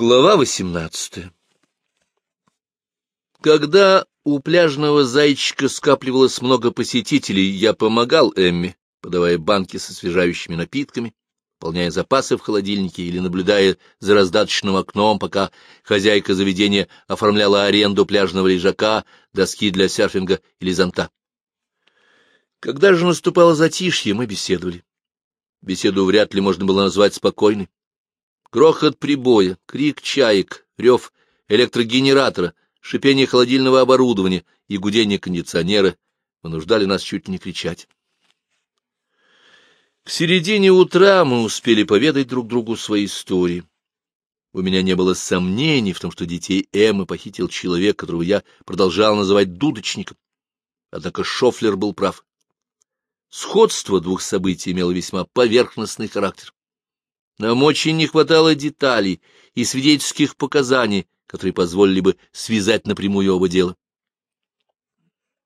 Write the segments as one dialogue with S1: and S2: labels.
S1: Глава восемнадцатая Когда у пляжного зайчика скапливалось много посетителей, я помогал Эмме, подавая банки со освежающими напитками, полняя запасы в холодильнике или наблюдая за раздаточным окном, пока хозяйка заведения оформляла аренду пляжного лежака, доски для серфинга или зонта. Когда же наступало затишье, мы беседовали. Беседу вряд ли можно было назвать спокойной. Грохот прибоя, крик чаек, рев электрогенератора, шипение холодильного оборудования и гудение кондиционера вынуждали нас чуть ли не кричать. К середине утра мы успели поведать друг другу свои истории. У меня не было сомнений в том, что детей Эммы похитил человек, которого я продолжал называть дудочником. Однако Шофлер был прав. Сходство двух событий имело весьма поверхностный характер. Нам очень не хватало деталей и свидетельских показаний, которые позволили бы связать напрямую оба дела.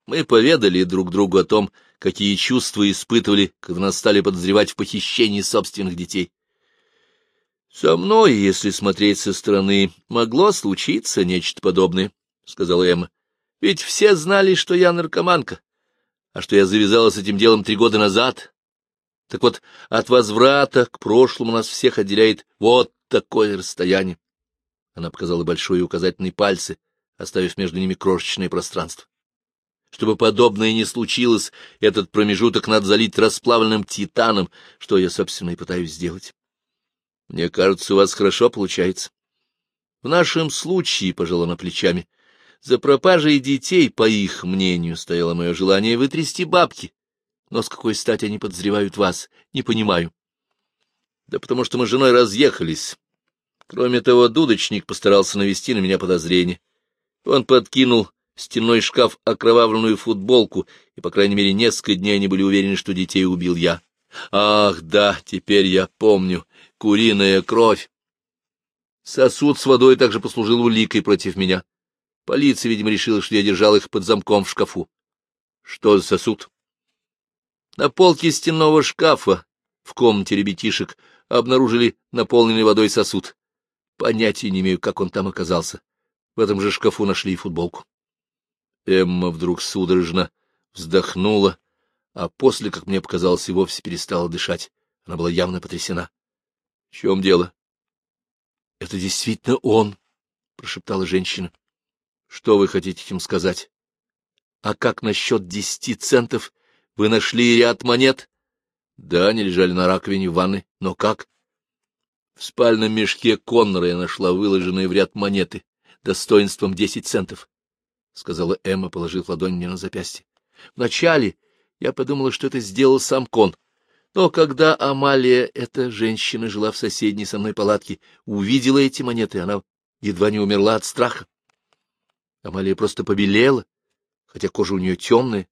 S1: Мы поведали друг другу о том, какие чувства испытывали, когда нас стали подозревать в похищении собственных детей. «Со мной, если смотреть со стороны, могло случиться нечто подобное», — сказала Эмма. «Ведь все знали, что я наркоманка, а что я завязала с этим делом три года назад, так вот, от возврата к прошлому нас всех отделяет вот такое расстояние. Она показала большой и указательный пальцы, оставив между ними крошечное пространство. Чтобы подобное не случилось, этот промежуток надо залить расплавленным титаном, что я, собственно, и пытаюсь сделать. Мне кажется, у вас хорошо получается. В нашем случае, — пожала на плечами, — за пропажей детей, по их мнению, стояло мое желание вытрясти бабки, но с какой стати они подозревают вас, не понимаю. Да потому что мы с женой разъехались. Кроме того, дудочник постарался навести на меня подозрение. Он подкинул стенной шкаф окровавленную футболку, и, по крайней мере, несколько дней они были уверены, что детей убил я. Ах, да, теперь я помню. Куриная кровь. Сосуд с водой также послужил уликой против меня. Полиция, видимо, решила, что я держал их под замком в шкафу. Что за сосуд? На полке стенного шкафа в комнате ребятишек обнаружили наполненный водой сосуд. Понятия не имею, как он там оказался. В этом же шкафу нашли и футболку. Эмма вдруг судорожно вздохнула, а после, как мне показалось, и вовсе перестала дышать. Она была явно потрясена. — В чем дело? — Это действительно он, — прошептала женщина. — Что вы хотите этим сказать? — А как насчет десяти центов вы нашли ряд монет? Да, они лежали на раковине в ванной. Но как? В спальном мешке Коннора я нашла выложенные в ряд монеты, достоинством десять центов, — сказала Эмма, положив ладонь мне на запястье. Вначале я подумала, что это сделал сам Кон. Но когда Амалия, эта женщина, жила в соседней со мной палатке, увидела эти монеты, она едва не умерла от страха. Амалия просто побелела, хотя кожа у нее темная,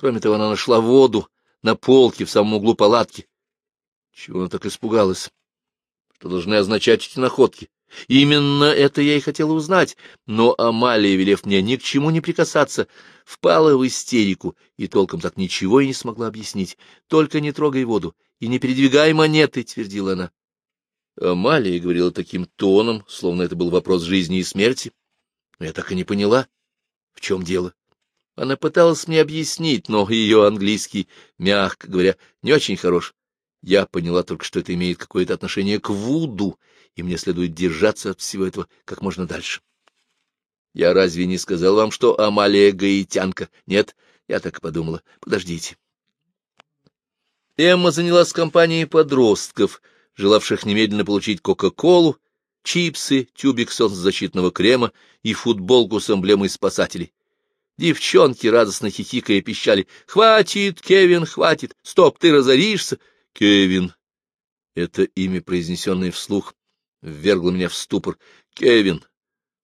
S1: Кроме того, она нашла воду на полке в самом углу палатки. Чего она так испугалась? Что должны означать эти находки? Именно это я и хотела узнать, но Амалия, велев мне ни к чему не прикасаться, впала в истерику и толком так ничего и не смогла объяснить. Только не трогай воду и не передвигай монеты, — твердила она. Амалия говорила таким тоном, словно это был вопрос жизни и смерти. Я так и не поняла, в чем дело. Она пыталась мне объяснить, но ее английский, мягко говоря, не очень хорош. Я поняла только, что это имеет какое-то отношение к Вуду, и мне следует держаться от всего этого как можно дальше. Я разве не сказал вам, что Амалия гаитянка? Нет, я так подумала. Подождите. Эмма занялась компанией подростков, желавших немедленно получить Кока-Колу, чипсы, тюбик солнцезащитного крема и футболку с эмблемой спасателей. Девчонки, радостно хихикая, пищали. «Хватит, Кевин, хватит! Стоп, ты разоришься!» «Кевин!» Это имя, произнесенное вслух, ввергло меня в ступор. «Кевин!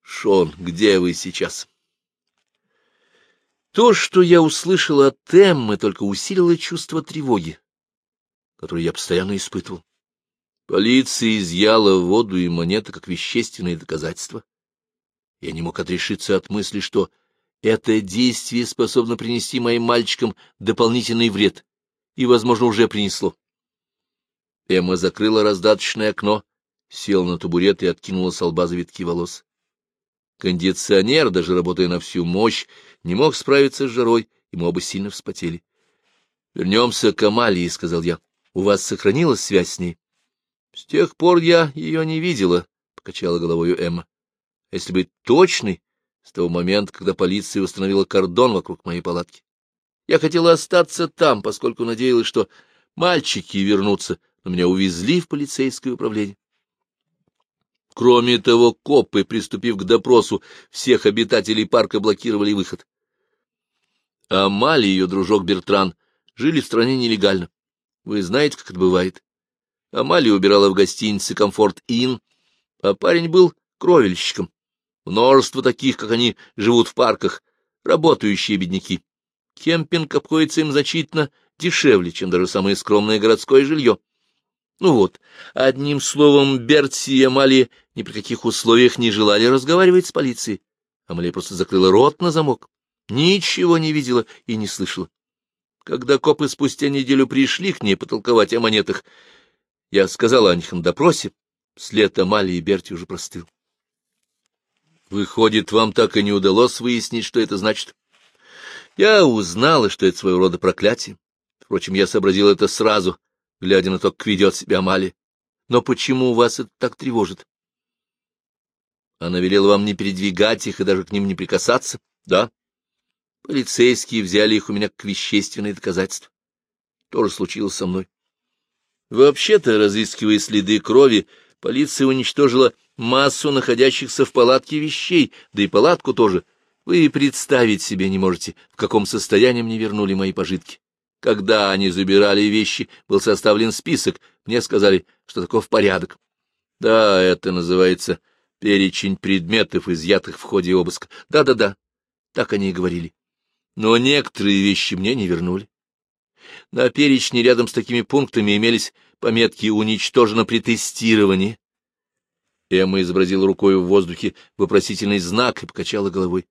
S1: Шон, где вы сейчас?» То, что я услышал от Эммы, только усилило чувство тревоги, которое я постоянно испытывал. Полиция изъяла воду и монеты как вещественные доказательства. Я не мог отрешиться от мысли, что это действие способно принести моим мальчикам дополнительный вред, и, возможно, уже принесло. Эмма закрыла раздаточное окно села на табурет и откинула с лба завитки волос. Кондиционер, даже работая на всю мощь, не мог справиться с жарой, и мы оба сильно вспотели. — Вернемся к Амалии, — сказал я. — У вас сохранилась связь с ней? — С тех пор я ее не видела, — покачала головою Эмма. — Если быть точной, с того момента, когда полиция установила кордон вокруг моей палатки. Я хотела остаться там, поскольку надеялась, что мальчики вернутся, но меня увезли в полицейское управление. Кроме того, копы, приступив к допросу, всех обитателей парка блокировали выход. Амали и ее дружок Бертран жили в стране нелегально. Вы знаете, как это бывает. Амали убирала в гостинице «Комфорт-Инн», а парень был кровельщиком. Множество таких, как они, живут в парках, работающие бедняки. Кемпинг обходится им значительно дешевле, чем даже самое скромное городское жилье. Ну вот, одним словом, Бертси и Амалия ни при каких условиях не желали разговаривать с полицией. Амалия просто закрыла рот на замок, ничего не видела и не слышала. Когда копы спустя неделю пришли к ней потолковать о монетах, я сказала о них на допросе, след Амалии и Берти уже простыл. Выходит, вам так и не удалось выяснить, что это значит? Я узнала, что это своего рода проклятие. Впрочем, я сообразил это сразу, глядя на то, как ведет себя Амалия. Но почему вас это так тревожит? Она велела вам не передвигать их и даже к ним не прикасаться? Да. Полицейские взяли их у меня как вещественные доказательства. То же случилось со мной. Вообще-то, разыскивая следы крови, полиция уничтожила массу находящихся в палатке вещей, да и палатку тоже. Вы представить себе не можете, в каком состоянии мне вернули мои пожитки. Когда они забирали вещи, был составлен список, мне сказали, что таков порядок. Да, это называется перечень предметов, изъятых в ходе обыска. Да-да-да, так они и говорили. Но некоторые вещи мне не вернули. На перечне рядом с такими пунктами имелись пометки «Уничтожено при тестировании». Эмма изобразила рукой в воздухе вопросительный знак и покачала головой.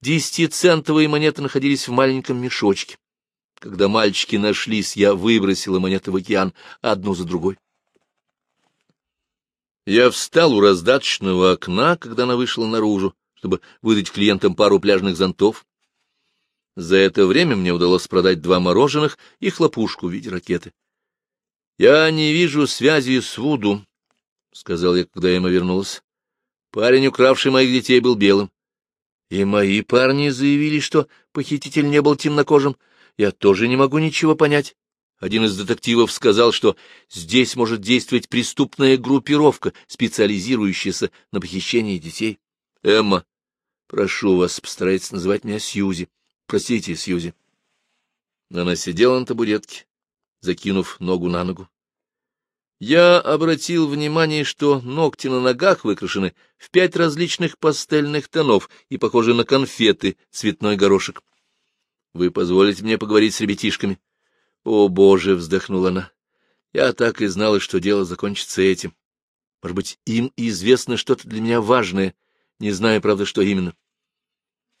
S1: Десятицентовые монеты находились в маленьком мешочке. Когда мальчики нашлись, я выбросила монеты в океан одну за другой. Я встал у раздаточного окна, когда она вышла наружу, чтобы выдать клиентам пару пляжных зонтов. За это время мне удалось продать два мороженых и хлопушку в виде ракеты. — Я не вижу связи с Вуду, — сказал я, когда Эмма вернулась. Парень, укравший моих детей, был белым. И мои парни заявили, что похититель не был темнокожим. Я тоже не могу ничего понять. Один из детективов сказал, что здесь может действовать преступная группировка, специализирующаяся на похищении детей. Эмма, прошу вас, постарайтесь называть меня Сьюзи. Простите, Сьюзи. Она сидела на табуретке, закинув ногу на ногу. Я обратил внимание, что ногти на ногах выкрашены в пять различных пастельных тонов и похожи на конфеты, цветной горошек. Вы позволите мне поговорить с ребятишками? О, Боже, вздохнула она. Я так и знала, что дело закончится этим. Может быть, им известно что-то для меня важное, не знаю, правда, что именно.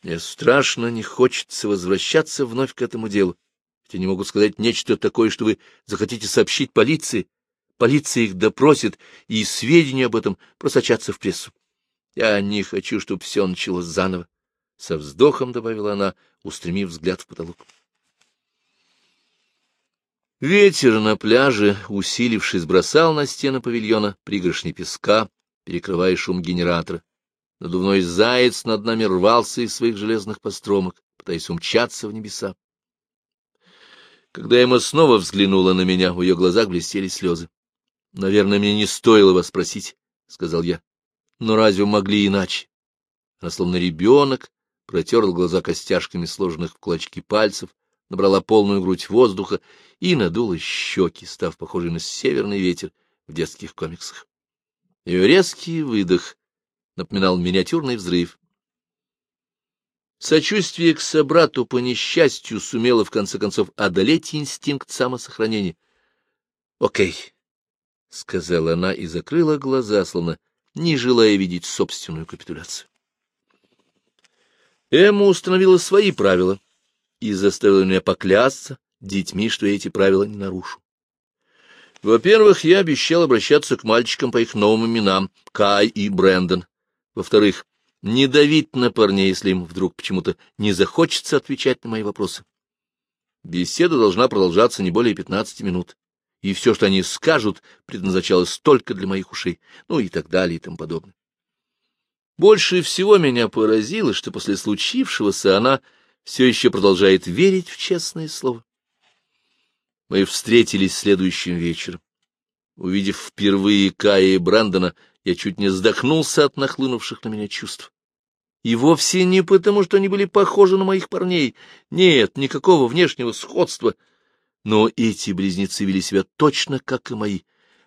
S1: Мне страшно не хочется возвращаться вновь к этому делу. Ведь они могут сказать нечто такое, что вы захотите сообщить полиции. Полиция их допросит, и сведения об этом просочатся в прессу. Я не хочу, чтобы все началось заново. Со вздохом добавила она, устремив взгляд в потолок. Ветер на пляже, усилившись, бросал на стены павильона пригоршни песка, перекрывая шум генератора. Надувной заяц над нами рвался из своих железных постромок, пытаясь умчаться в небеса. Когда Эмма снова взглянула на меня, в ее глазах блестели слезы. — Наверное, мне не стоило вас спросить, — сказал я. — Но разве могли иначе? Она, словно ребенок, протерла глаза костяшками сложенных в кулачки пальцев, набрала полную грудь воздуха и надула щеки, став похожей на северный ветер в детских комиксах. Ее резкий выдох напоминал миниатюрный взрыв. Сочувствие к собрату по несчастью сумело в конце концов одолеть инстинкт самосохранения. — Окей, — сказала она и закрыла глаза, словно не желая видеть собственную капитуляцию. Эмма установила свои правила и заставила меня поклясться детьми, что эти правила не нарушу. Во-первых, я обещал обращаться к мальчикам по их новым именам, Кай и Брэндон. Во-вторых, не давить на парней, если им вдруг почему-то не захочется отвечать на мои вопросы. Беседа должна продолжаться не более пятнадцати минут, и все, что они скажут, предназначалось только для моих ушей, ну и так далее и тому подобное. Больше всего меня поразило, что после случившегося она все еще продолжает верить в честное слово. Мы встретились следующим вечером. Увидев впервые Кая и Брэндона, я чуть не вздохнулся от нахлынувших на меня чувств. И вовсе не потому, что они были похожи на моих парней. Нет, никакого внешнего сходства. Но эти близнецы вели себя точно, как и мои.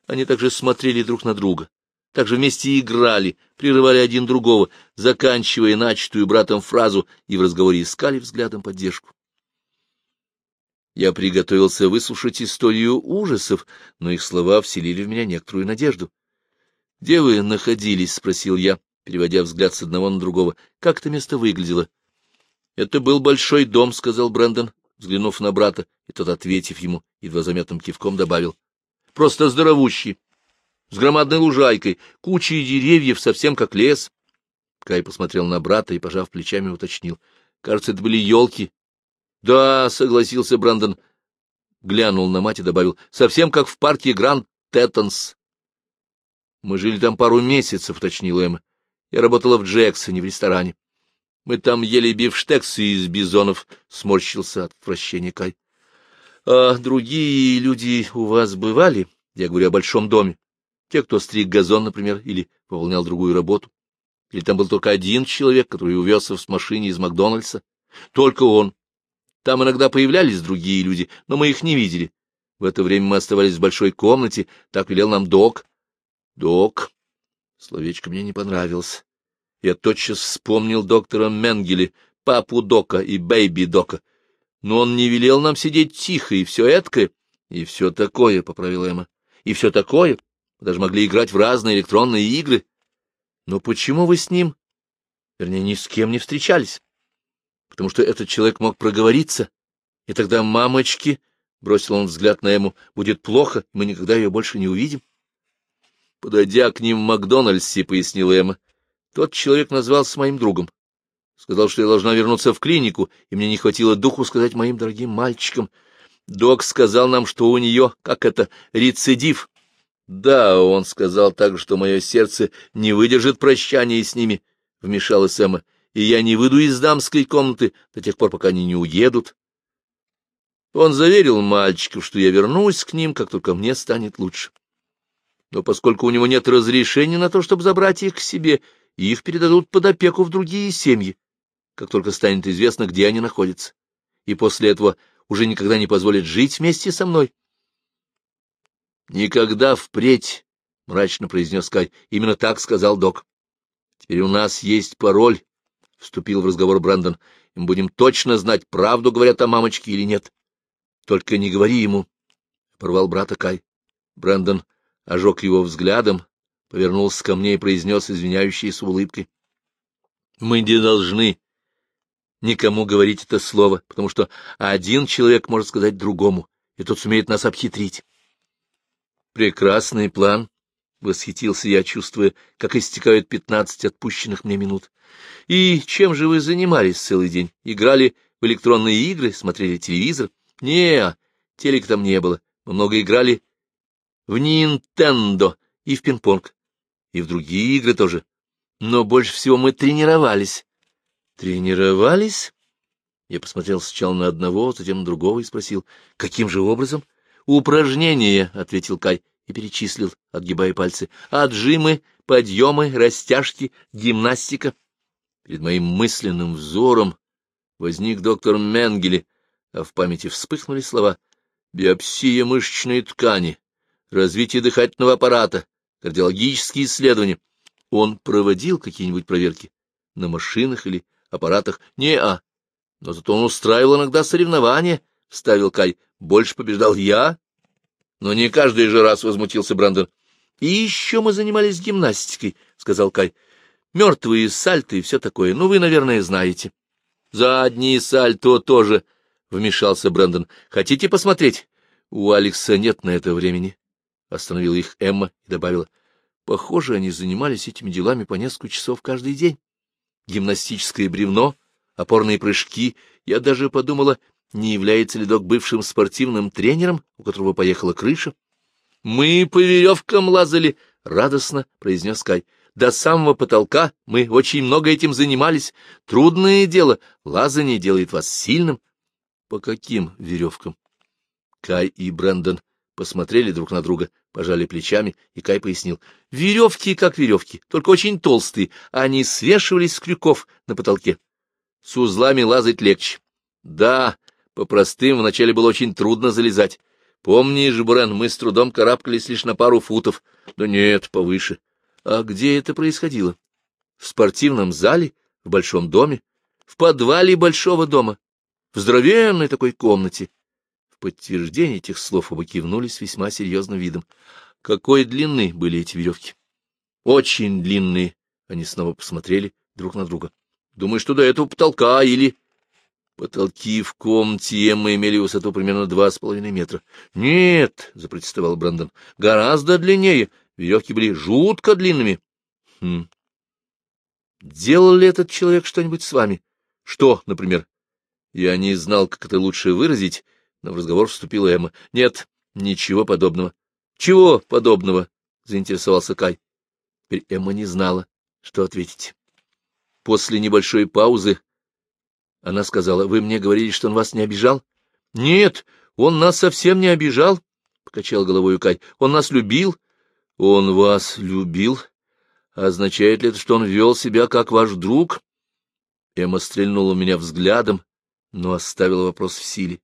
S1: Они также смотрели друг на друга, также вместе играли, прерывали один другого, заканчивая начатую братом фразу и в разговоре искали взглядом поддержку. Я приготовился выслушать историю ужасов, но их слова вселили в меня некоторую надежду. — Где вы находились? — спросил я, переводя взгляд с одного на другого. — Как это место выглядело? — Это был большой дом, — сказал Брэндон, взглянув на брата, и тот, ответив ему, едва заметным кивком добавил. — Просто здоровущий, с громадной лужайкой, кучей деревьев, совсем как лес. Кай посмотрел на брата и, пожав плечами, уточнил. — Кажется, это были елки — Да, — согласился Брэндон, глянул на мать и добавил, — совсем как в парке Гранд Теттонс. — Мы жили там пару месяцев, — уточнила Эмма. Я работала в Джексоне, в ресторане. Мы там ели бифштексы из бизонов, — сморщился от отвращения Кай. — А другие люди у вас бывали? Я говорю о большом доме. Те, кто стриг газон, например, или выполнял другую работу. Или там был только один человек, который увезся в машине из Макдональдса. Только он. Там иногда появлялись другие люди, но мы их не видели. В это время мы оставались в большой комнате, так велел нам док. Док. Словечко мне не понравилось. Я тотчас вспомнил доктора Менгеле, папу Дока и бэйби Дока. Но он не велел нам сидеть тихо, и все эткое, и все такое, — поправила Эмма. И все такое. Мы даже могли играть в разные электронные игры. Но почему вы с ним, вернее, ни с кем не встречались? потому что этот человек мог проговориться, и тогда мамочки, — бросил он взгляд на Эму, — будет плохо, мы никогда ее больше не увидим. Подойдя к ним в Макдональдсе, — пояснила Эмма, — тот человек назвался моим другом. Сказал, что я должна вернуться в клинику, и мне не хватило духу сказать моим дорогим мальчикам. Док сказал нам, что у нее, как это, рецидив. Да, он сказал так, что мое сердце не выдержит прощания с ними, — вмешалась Эмма и я не выйду из дамской комнаты до тех пор, пока они не уедут. Он заверил мальчиков, что я вернусь к ним, как только мне станет лучше. Но поскольку у него нет разрешения на то, чтобы забрать их к себе, их передадут под опеку в другие семьи, как только станет известно, где они находятся, и после этого уже никогда не позволят жить вместе со мной. «Никогда впредь», — мрачно произнес Кай, — именно так сказал док. «Теперь у нас есть пароль, — вступил в разговор Брэндон. — Мы будем точно знать, правду говорят о мамочке или нет. — Только не говори ему, — порвал брата Кай. Брэндон ожег его взглядом, повернулся ко мне и произнес извиняющейся улыбкой. — Мы не должны никому говорить это слово, потому что один человек может сказать другому, и тот сумеет нас обхитрить. — Прекрасный план, — восхитился я, чувствуя, как истекают пятнадцать отпущенных мне минут. — И чем же вы занимались целый день? Играли в электронные игры, смотрели телевизор? — Не, телек там не было. Мы много играли в Нинтендо и в пинг-понг, и в другие игры тоже. Но больше всего мы тренировались. — Тренировались? Я посмотрел сначала на одного, затем на другого и спросил, — каким же образом? — Упражнения, — ответил Кай и перечислил, отгибая пальцы. Отжимы, подъемы, растяжки, гимнастика. Перед моим мысленным взором возник доктор Менгеле, а в памяти вспыхнули слова «биопсия мышечной ткани», «развитие дыхательного аппарата», «кардиологические исследования». Он проводил какие-нибудь проверки на машинах или аппаратах? Не-а. Но зато он устраивал иногда соревнования, — вставил Кай. Больше побеждал я, но не каждый же раз возмутился Брэндон. — И еще мы занимались гимнастикой, — сказал Кай. — Мертвые сальты и все такое. Ну, вы, наверное, знаете. — Задние сальто тоже, — вмешался Брэндон. — Хотите посмотреть? У Алекса нет на это времени. — остановила их Эмма и добавила. — Похоже, они занимались этими делами по несколько часов каждый день. Гимнастическое бревно, опорные прыжки. Я даже подумала, не является ли док бывшим спортивным тренером, у которого поехала крыша. — Мы по веревкам лазали, — радостно произнес Кай. — До самого потолка мы очень много этим занимались. Трудное дело, лазание делает вас сильным. — По каким веревкам? Кай и Брэндон посмотрели друг на друга, пожали плечами, и Кай пояснил. — Веревки как веревки, только очень толстые, они свешивались с крюков на потолке. С узлами лазать легче. Да, по простым вначале было очень трудно залезать. Помнишь, Брен, мы с трудом карабкались лишь на пару футов. Да нет, повыше. А где это происходило? В спортивном зале? В большом доме? В подвале большого дома? В здоровенной такой комнате? Подтверждение этих слов оба кивнули с весьма серьезным видом. Какой длины были эти веревки? Очень длинные. Они снова посмотрели друг на друга. Думаю, что до этого потолка или... Потолки в комнате Эммы имели высоту примерно два с половиной метра. — Нет, — запротестовал Брэндон, — гораздо длиннее. Веревки были жутко длинными. — Хм. Делал ли этот человек что-нибудь с вами? Что, например? Я не знал, как это лучше выразить, но в разговор вступила Эмма. — Нет, ничего подобного. — Чего подобного? — заинтересовался Кай. Теперь Эмма не знала, что ответить. После небольшой паузы она сказала, — Вы мне говорили, что он вас не обижал? — Нет, он нас совсем не обижал, — покачал головой Кай. — Он нас любил. — Он вас любил? Означает ли это, что он вел себя как ваш друг? Эмма стрельнула меня взглядом, но оставила вопрос в силе.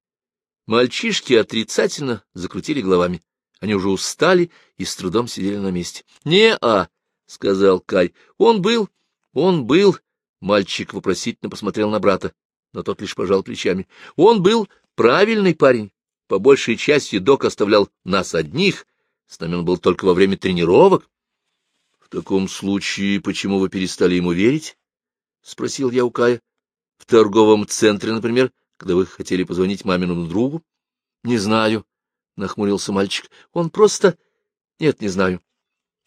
S1: Мальчишки отрицательно закрутили головами. Они уже устали и с трудом сидели на месте. — Не-а, — сказал Кай. — Он был, он был. Мальчик вопросительно посмотрел на брата, но тот лишь пожал плечами. — Он был правильный парень. По большей части док оставлял нас одних. С нами он был только во время тренировок. — В таком случае, почему вы перестали ему верить? — спросил я у Кая. — В торговом центре, например, — когда вы хотели позвонить маминому другу? — Не знаю, — нахмурился мальчик. — Он просто... Нет, не знаю.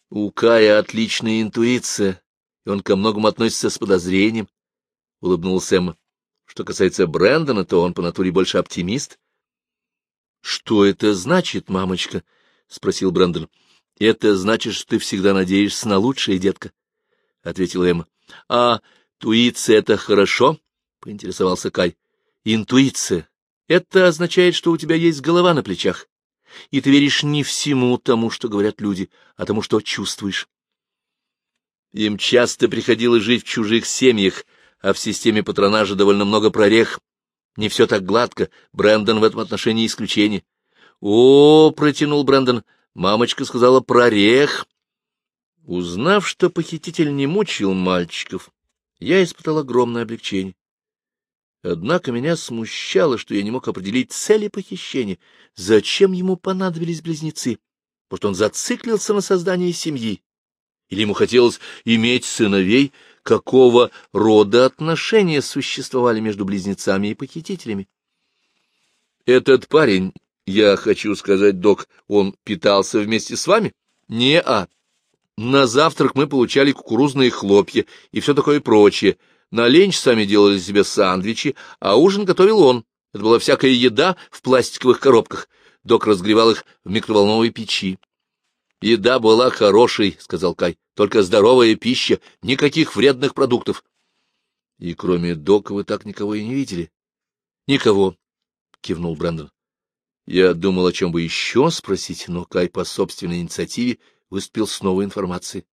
S1: У Кая отличная интуиция, и он ко многому относится с подозрением, — улыбнулся Эмма. Что касается Брэндона, то он по натуре больше оптимист. — Что это значит, мамочка? — спросил Брэндон. — Это значит, что ты всегда надеешься на лучшее, детка, — ответила Эмма. — А туиция — это хорошо? — поинтересовался Кай. Интуиция. Это означает, что у тебя есть голова на плечах, и ты веришь не всему тому, что говорят люди, а тому, что чувствуешь. Им часто приходилось жить в чужих семьях, а в системе патронажа довольно много прорех. Не все так гладко, Брэндон в этом отношении исключение. — О, — протянул Брэндон, — мамочка сказала прорех. Узнав, что похититель не мучил мальчиков, я испытал огромное облегчение. Однако меня смущало, что я не мог определить цели похищения. Зачем ему понадобились близнецы? Может, он зациклился на создании семьи? Или ему хотелось иметь сыновей? Какого рода отношения существовали между близнецами и похитителями? Этот парень, я хочу сказать, док, он питался вместе с вами? Не-а. На завтрак мы получали кукурузные хлопья и все такое прочее. На ленч сами делали себе сандвичи, а ужин готовил он. Это была всякая еда в пластиковых коробках. Док разгревал их в микроволновой печи. — Еда была хорошей, — сказал Кай, — только здоровая пища, никаких вредных продуктов. — И кроме Дока вы так никого и не видели? — Никого, — кивнул Брэндон. Я думал, о чем бы еще спросить, но Кай по собственной инициативе выступил с новой информацией.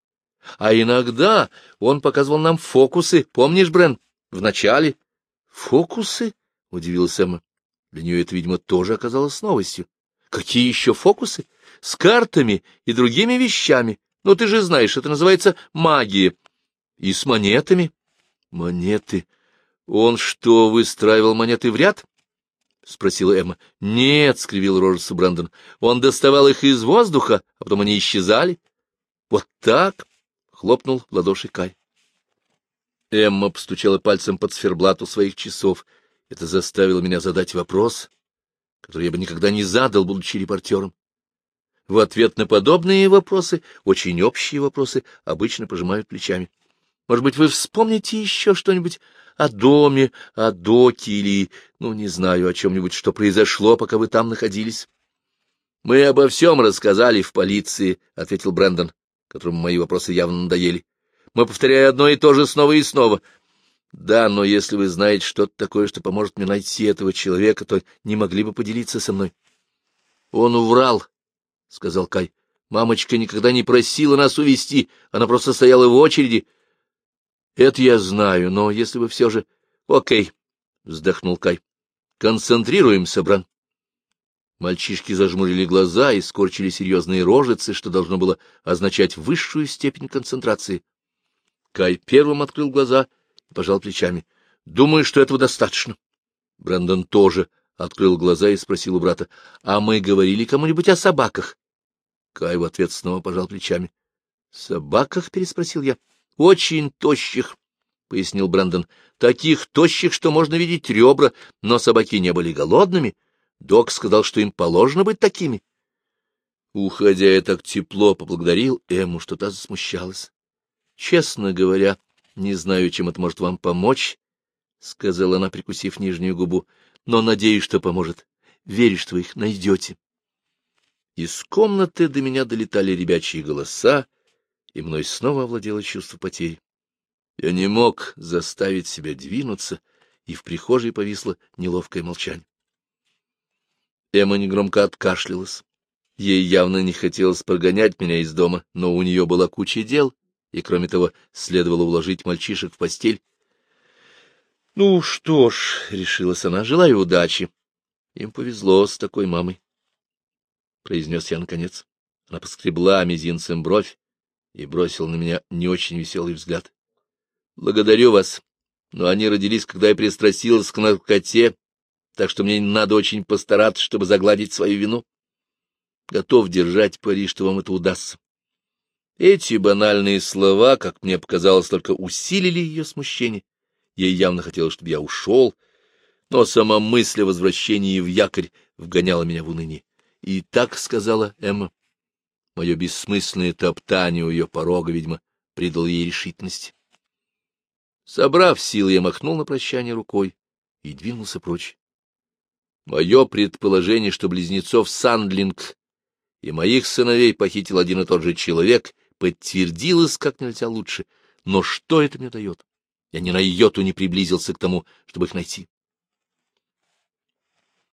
S1: А иногда он показывал нам фокусы, помнишь, Брен, в начале? — Фокусы? — удивился Эмма. Для нее это, видимо, тоже оказалось новостью. — Какие еще фокусы? С картами и другими вещами. Ну, ты же знаешь, это называется магия. И с монетами. Монеты. Он что, выстраивал монеты в ряд? — спросила Эмма. — Нет, — скривил рожицу Брэндон. — Он доставал их из воздуха, а потом они исчезали. — Вот так? Хлопнул в ладоши Кай. Эмма постучала пальцем под сферблату своих часов. Это заставило меня задать вопрос, который я бы никогда не задал, будучи репортером. в ответ на подобные вопросы, очень общие вопросы, обычно пожимают плечами. Может быть, вы вспомните еще что-нибудь о доме, о доке или, ну, не знаю, о чем-нибудь, что произошло, пока вы там находились? — Мы обо всем рассказали в полиции, — ответил Брэндон, которому мои вопросы явно надоели. — Мы повторяем одно и то же снова и снова. — Да, но если вы знаете что-то такое, что поможет мне найти этого человека, то не могли бы поделиться со мной. — Он уврал, — сказал Кай. — Мамочка никогда не просила нас увести, она просто стояла в очереди. — Это я знаю, но если вы все же... — Окей, — вздохнул Кай. — Концентрируемся, Бран. Мальчишки зажмурили глаза и скорчили серьезные рожицы, что должно было означать высшую степень концентрации. Кай первым открыл глаза и пожал плечами. — Думаю, что этого достаточно. Брэндон тоже открыл глаза и спросил у брата, — А мы говорили кому-нибудь о собаках? Кай в ответ снова пожал плечами. — Собаках? — переспросил я. — Очень тощих, — пояснил Брэндон. — Таких тощих, что можно видеть ребра, но собаки не были голодными. Док сказал, что им положено быть такими. Уходя, я так тепло поблагодарил Эму, что та засмущалась. — Честно говоря, не знаю, чем это может вам помочь, — сказала она, прикусив нижнюю губу но надеюсь, что поможет. Верю, что вы их найдете. Из комнаты до меня долетали ребячьи голоса, и мной снова овладело чувство потери. Я не мог заставить себя двинуться, и в прихожей повисло неловкое молчание. Эмма негромко откашлялась. Ей явно не хотелось прогонять меня из дома, но у нее была куча дел, и, кроме того, следовало уложить мальчишек в постель — Ну что ж, — решилась она, — желаю удачи. Им повезло с такой мамой, — произнес я наконец. Она поскребла мизинцем бровь и бросила на меня не очень веселый взгляд. — Благодарю вас, но они родились, когда я пристрастилась к наркоте, так что мне надо очень постараться, чтобы загладить свою вину. Готов держать пари, что вам это удастся. Эти банальные слова, как мне показалось, только усилили ее смущение. Ей явно хотелось, чтобы я ушел, но сама мысль о возвращении в якорь вгоняла меня в уныние. И так сказала Эмма. Мое бессмысленное топтание у ее порога, видимо, придало ей решительности. Собрав силы, я махнул на прощание рукой и двинулся прочь. Мое предположение, что близнецов Сандлинг и моих сыновей похитил один и тот же человек, подтвердилось как нельзя лучше. Но что это мне дает? Я ни на йоту не приблизился к тому, чтобы их найти.